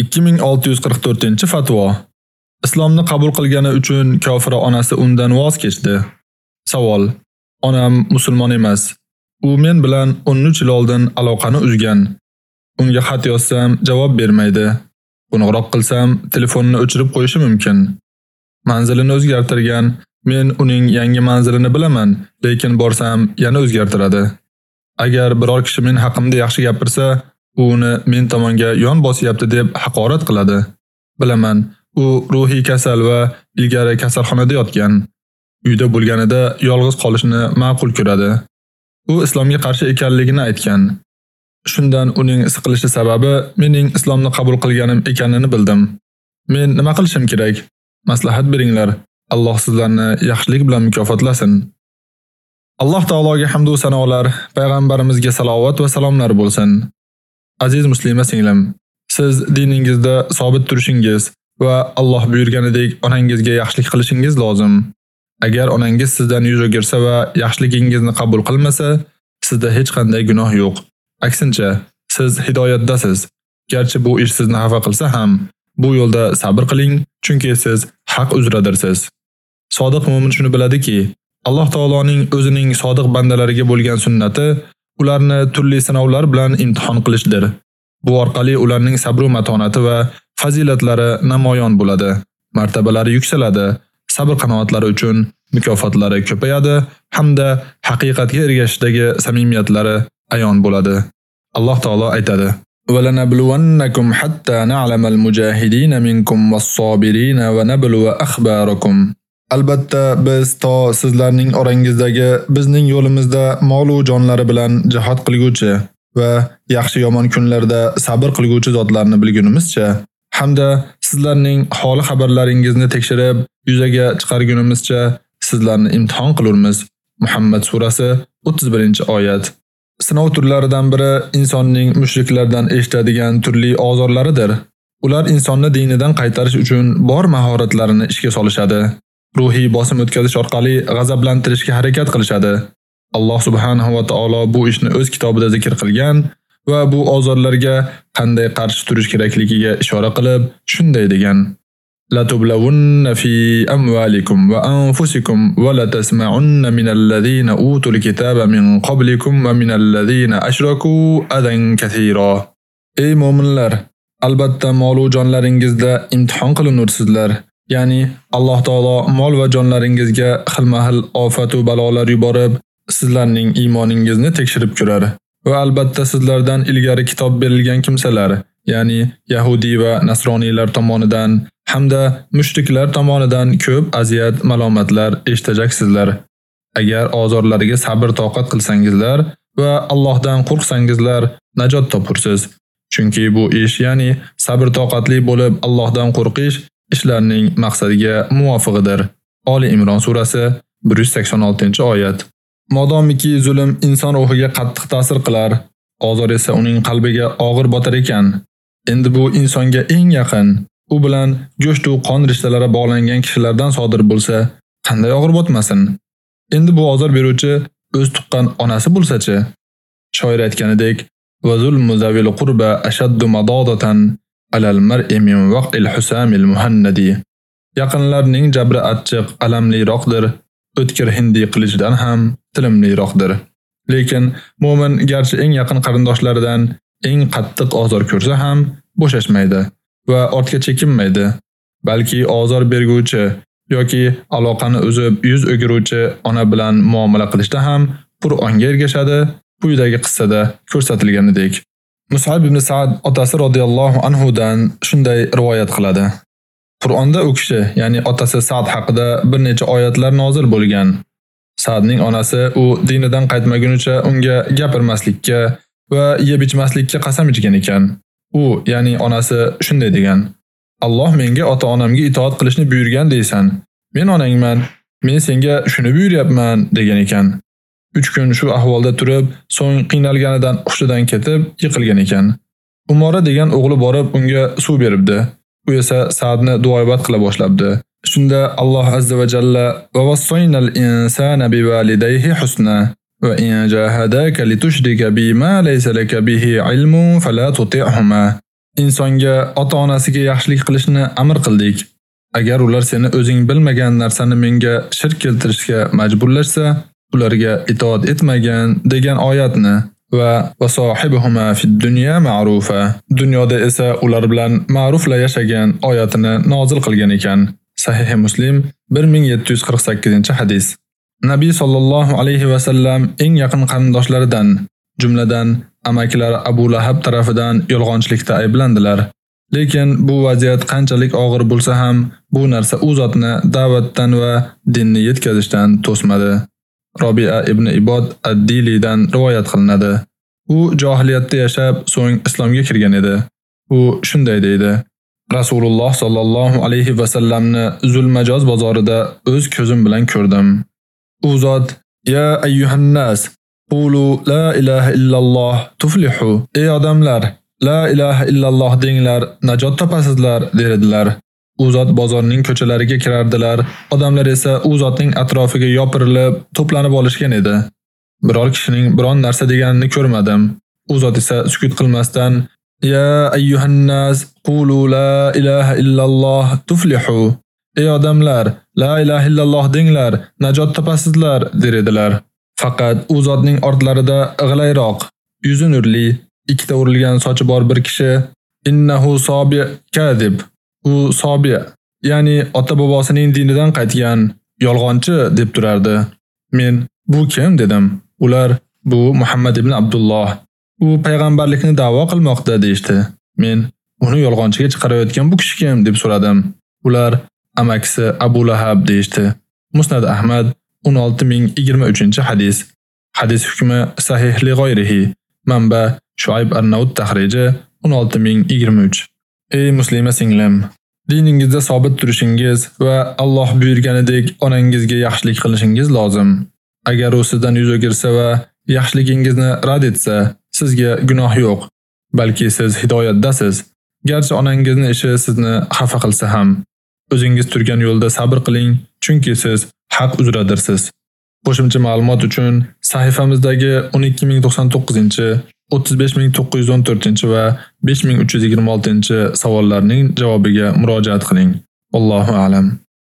2644-fatvo. Islomni qabul qilgani uchun kofira onasi undan voz kechdi. Savol: Onam musulmon emas. U men bilan 13 yil oldin aloqani uzgan. Unga xat yozsam javob bermaydi. Qo'ng'iroq qilsam telefonini o'chirib qo'yishi mumkin. Manzilini o'zgartirgan. Men uning yangi manzilini bilaman, lekin borsam yana o'zgartiradi. Agar biror kishi men haqimda yaxshi gapirsa, u uni men tomonga yon bosyapti deb haqorat qiladi. Bilaman, u ruhiy kasal va ilgari kasalxonada yotgan. Uyda bo'lganida yolg'iz qolishni ma'qul ko'radi. U islomga qarshi ekanligini aytgan. Shundan uning siqilishi sababi mening islomni qabul qilganim ekanini bildim. Men nima qilishim kerak? Maslahat beringlar. Alloh sizlarni yaxshilik bilan mukofotlasin. Alloh taologa hamd va sanolar, payg'ambarimizga salovat va salomlar bo'lsin. Aziz muslima singlim, siz diningizda sobit turishingiz va Alloh buyurganidek onangizga yaxshilik qilishingiz lozim. Agar onangiz sizdan yuz o'girsa va yaxshiligingizni qabul qilmasa, sizda hech qanday gunoh yo'q. Aksincha, siz hidoyatdasiz. Garchi bu ish sizni xafa qilsa ham, bu yo'lda sabr qiling, chunki siz haq uzradirsiz. Sodiq mu'min shuni biladiki, Alloh taoloning o'zining sodiq bandalariga bo'lgan sunnati ularni turli sinovlar bilan imtihon qilishdir. Bu orqali ularning sabr va matonati va fazilatlari namoyon bo'ladi. Martabalari yuksaladi. Sabr qanoatlari uchun mukofotlari ko'payadi hamda haqiqatga ergashishdagi samimiyatlari ayon bo'ladi. Alloh taolo aytadi: وَلَنَبْلُوَنَّكُمْ حَتَّى نَعْلَمَ الْمُجَاهِدِينَ مِنْكُمْ وَالصَّابِرِينَ وَنَبْلُوَ أَخْبَارَكُمْ Albatta biz to sizlarning orangizdagi bizning yo'limizda mol va jonlari bilan jihad qilguvchi va yaxshi yomon kunlarda sabr qilguvchi zotlarni bilgunimizcha hamda sizlarning holi xabarlaringizni tekshirib yuzaga chiqargunimizcha sizlarni imtihon qilurmiz. Muhammad surasi 31-oyat. Sinov turlaridan biri insonning mushriklardan eshitadigan turli ozorlaridir. Ular insonni dinidan qaytarish uchun bor mahoratlarini ishga solishadi. Ruhiy bosim o'tkazish orqali g'azablantirishga harakat qilishadi. Alloh subhanahu va taolo bu ishni o'z kitobida zikr qilgan va bu ozorlarga qanday qarshi turish kerakligiga ishora qilib, shunday degan: La tublawunna fi amwalikum wa anfusikum wa la tasma'unna min alladhina utul kitaba min qablikum wa min alladhina ashraku adan kathira. Ey mu'minlar, albatta mol va jonlaringizda imtihon qilinursizlar Ya'ni Alloh taolo mol va jonlaringizga xilma-xil ofat va balolar yuborib, sizlarning iymoningizni tekshirib ko'radi. Va albatta sizlardan ilgari kitob berilgan kimsalar, ya'ni Yahudi va Nasroniylar tomonidan hamda mushriklar tomonidan ko'p aziyat, malomatlar eshitajaksizlar. Agar ozorlariga sabr toqat qilsangizlar va Allohdan qo'rqsangizlar, najot topursiz. Chunki bu ish, ya'ni sabr toqatli bo'lib Allohdan qo'rqish ishlarning maqsadiga muvofiqidir. Oli Imron surasi 186-oyat. Modomiki zulm inson ruhiga qattiq ta'sir qilar, ozor esa uning qalbiga og'ir botar ekan. Endi bu insonga eng yaqin, u bilan go'sht va qon rishtalari bog'langan kishilardan sodir bo'lsa, qanday og'ir botmasin? Endi bu ozor beruvchi o'z tuqqan onasi bo'lsa-chi? Shoir aytganidek, "Va zulmu muzavil qurba ashaddu madodatan alal mar'i min waqil husamil muhannadi. Yaqinlarning jabri achchiq, alamliroqdir. O'tkir hindi qilichdan ham tilimliroqdir. Lekin mu'min garchi eng yaqin qarindoshlaridan eng qattiq ozor ko'rsa ham bo'shashmaydi va ortga chekinmaydi. Balki ozor berguvchi yoki aloqani uzib yuz o'giruvchi ona bilan muomala qilishda ham Qur'onga ergashadi. Quyidagi qissada ko'rsatilganidek. Mus'ab ibn Sa'd otasi radhiyallohu anhu dan shunday rivoyat qiladi. Qur'onda u kishi, ya'ni otasi Sa'd haqida bir necha oyatlar nozil bo'lgan. Sa'dning onasi u dinidan qaytmagunicha unga gapirmaslikka va yeb ichmaslikka qasam ichgan ekan. U, ya'ni onasi shunday degan: Alloh menga ota-onamga itoat qilishni buyurgan deysan. Men onangman. Men senga shuni buyuryapman degan ekan. 3 kun shu ahvolda turib, so'ng qiynalganidan hushidan ketib yiqilgan ekan. Umora degan o'g'li borib unga suv beribdi. U esa Sa'dni duoibat qila boshlabdi. Shunda Alloh azza va jalla va vasoynal insana bivalidayhi husna va in jahadaka litushrika bima laysa laka bihi ilmun fala tuti'huma. insonga ota-onasiga yaxshilik qilishni amr qildik. Agar ular seni o'zing bilmagan narsani menga shirk keltirishga majburlashsa, ularga itoat etmagan degan oyatni va vasohibuhuma fid dunya ma'rufa. Dunyoda esa ular bilan ma'rufla yashagan oyatini nozil qilgan ekan. Sahih Muslim 1748-hadis. Nabiy sallallohu alayhi va sallam eng yaqin qarindoshlaridan, jumladan amakilar Abu Lahab tarafidan yolg'onchilikda ayblandilar. Lekin bu vaziyat qanchalik og'ir bo'lsa ham, bu narsa u zotni da'vatdan va dinni yetkazishdan to'smadi. Robi'a ibn Ibod ad-Dilidan rivoyat qilinadi. U jahiliyatda yashab, so'ng islomga kirgan edi. U shunday deydi: Rasululloh sallallohu alayhi va sallamni Zulmajoz bozorida o'z ko'zim bilan ko'rdim. U zot: "Ya ayyuhan nas, Qulu la ilaha illalloh tuflihu. Ey odamlar, la ilaha illalloh denglar, najot topasizlar, dedilar. U zot bozorning ko'chalariga kirardilar, odamlar esa u zotning atrofiga yopirilib, to'planib olishgan edi. Biror kishining biron narsa deganini ko'rmadim. U zot esa sukut qilmasdan Ya ayyuhan nas qulu la ilaha illalloh tuflihu. Ey odamlar, la ilaha illalloh denglar, najot topasizlar, dedilar. Faqat u zotning ortlarida g'ilayroq, yuzi nurli, ikkita urilgan sochi bor bir kishi innahu sobi kadib. U sobiya, ya'ni ota-bobosining dinidan qaytgan yolg'onchi deb turardi. Men bu kim dedim. Ular bu Muhammad ibn Abdulloh. U payg'ambarlikni da'vo qilmoqda deyshti. Men uni yolg'onchiga chiqarayotgan bu kishi kim deb so'radim. Ular amakisi Abu Lahab deyshti. Musnad Ahmad 16023-hadis. Hadis hukmi sahih li g'oyrihi. Manba Shuayb Arnaud tahriji 16023. Ey muslima singlim, diningizda sobit turishingiz va Alloh buyurganidek onangizga yaxshilik qilishingiz lozim. Agar u sizdan yuz o'girsa va yaxshiligingizni rad etsa, sizga gunoh yo'q, balki siz hidoyatdasiz. Garchi onangizni ishi sizni xafa qilsa ham, o'zingiz turgan yo'lda sabr qiling, chunki siz haq uzradirsiz. Qo'shimcha ma'lumot uchun sahifamizdagi 12099, 35914 va 5326 savollarning javobiga murojaat qiling. Allohu a'lam.